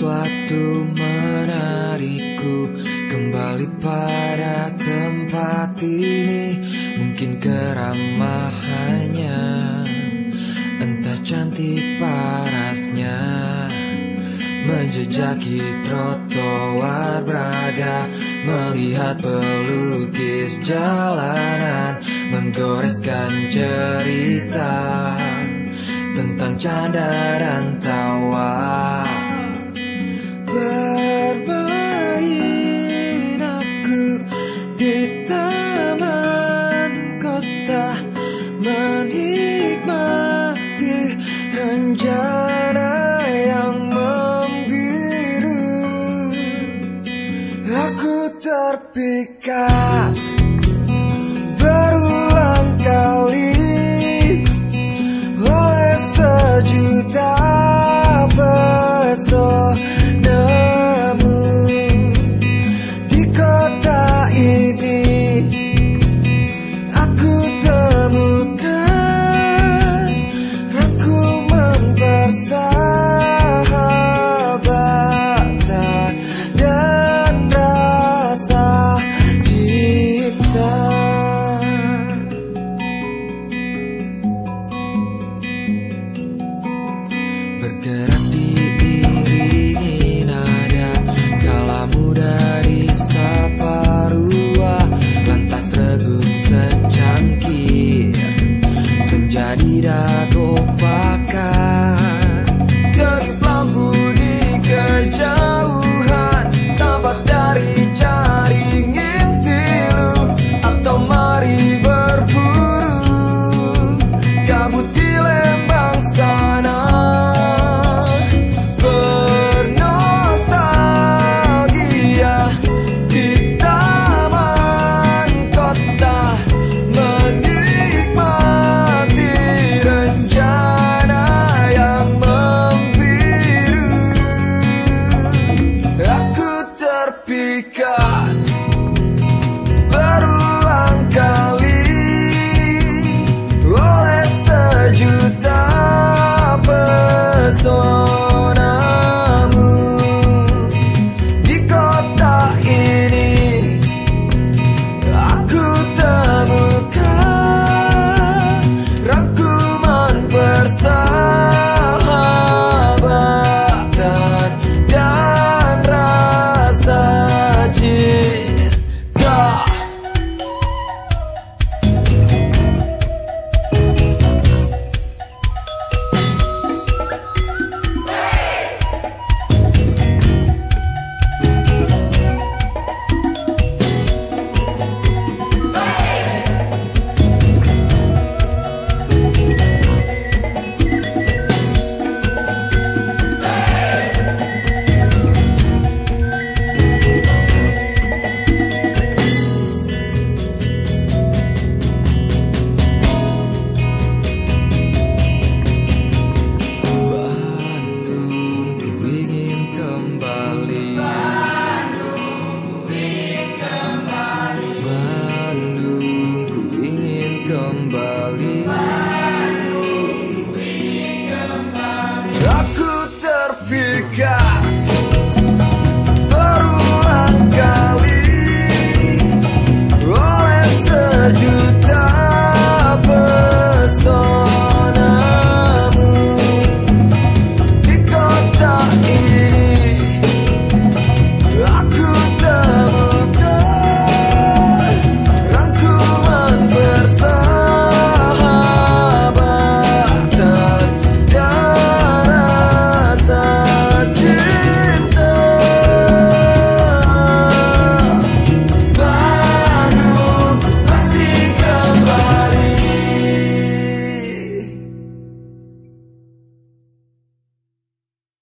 sesuatu menarikku kembali pada tempat ini. Mungkin keramahannya Entah cantik parasnya. Menjejaki trotoar Braga Melihat pelukis jalanan Menggoreskan cerita Tentang canda dan tawa pecar. ありだとばかり